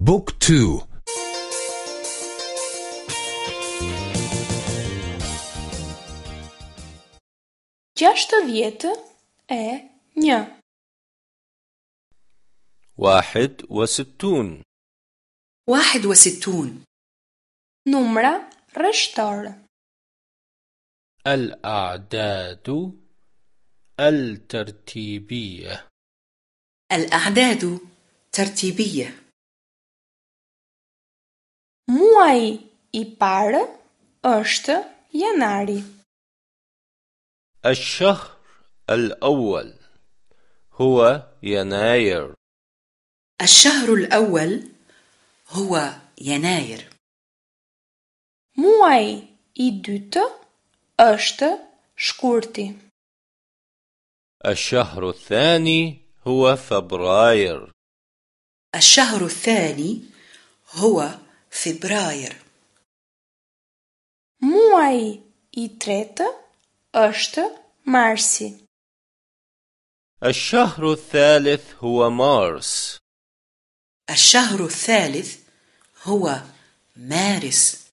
book two. gjashtëdhjetë e një. واحد وستون. واحد وستون. Numra rreshtor. الأعداد. الترتيبية. الأعداد ترتيبية. Muaji i parë është janari. الشهر الأول هو يناير الشهر الأول هو يناير Muaji i dytë është shkurti. الشهر الثاني هو فبراير الشهر الثاني هو فبراير Muaji i tretë është marsi. الشهر الثالث هو مارس الشهر الثالث هو مارس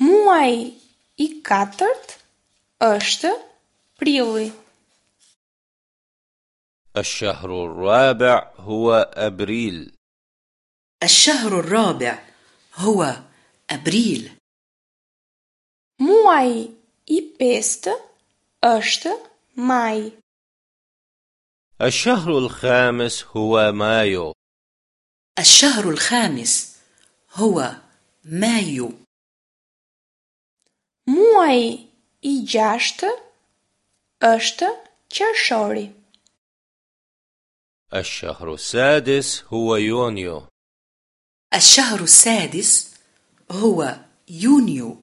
Muaji i katërt është prilli. الشهر الرابع هو أبريل الشهر الرابع هو أبريل Muaji i pestë është maj. الشهر الخامس هو مايو الشهر الخامس هو مايو Muaji i gjashtë është qershori. الشهر السادس هو يونيو الشهر السادس هو يونيو.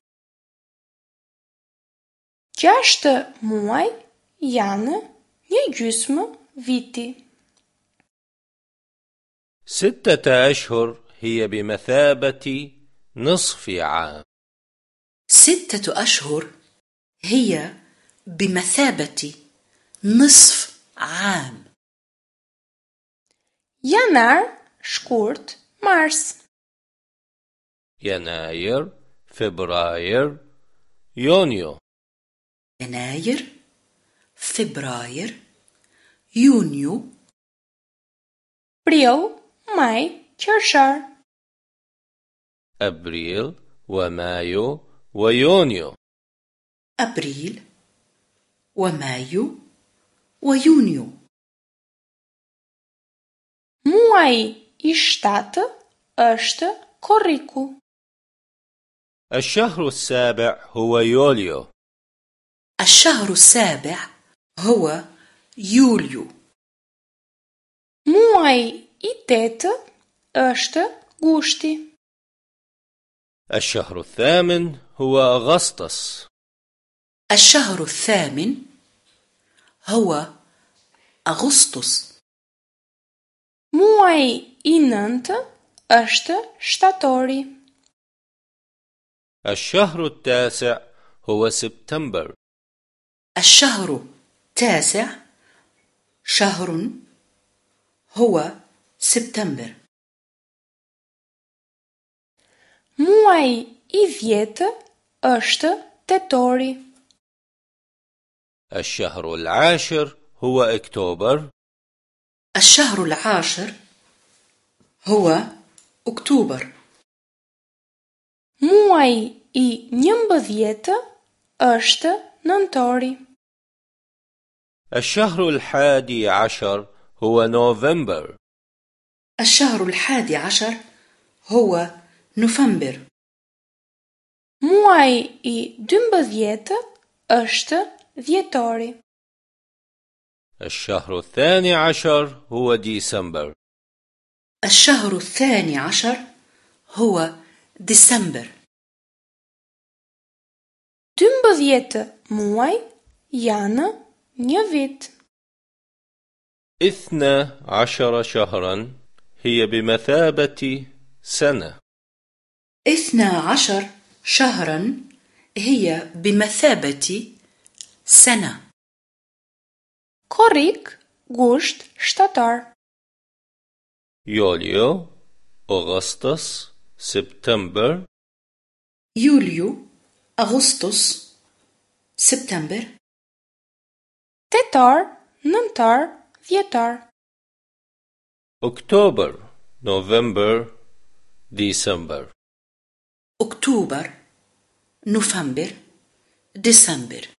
Gjashtë muaj janë një gjysmë viti. ستة أشهر هي بمثابة نصف عام. ستة أشهر هي بمثابة نصف عام. Janar, shkurt, mars. يناير فبراير يونيو يناير فبراير يونيو Prill, maj, qershor. أبريل ومايو ويونيو أبريل ومايو ويونيو Muaji i shtatë është korriku. الشهر السابع هو يوليو الشهر السابع هو يوليو Muaji i tetë është gushti. الشهر الثامن هو أغسطس الشهر الثامن هو أغسطس Muaji i nëntë është shtatori. الشهر التاسع هو سبتمبر الشهر التاسع شهر هو سبتمبر Muaji i dhjetë është tetori. الشهر العاشر هو أكتوبر الشهر العاشر هو أكتوبر Muaji i njëmbëdhjetë është nëntori. الشهر الحادي عشر هو نوفمبر الشهر الحادي عشر هو نوفمبر Muaji i dymbëdhjetë është dhjetori. الشهر الثاني عشر هو ديسمبر الشهر الثاني عشر هو ديسمبر Dymbëdhjetë muaj janë një vit. اثنى عشر شهرا هي بمثابة سنة اثنا عشر شهرا هي بمثابة سنة Korrik, gusht, shtator. يوليو أغسطس سبتمبر يوليو أغسطس سبتمبر tetar, nëntar, dhjetar, أكتوبر نوفمبر ديسمبر أكتوبر نوفمبر ديسمبر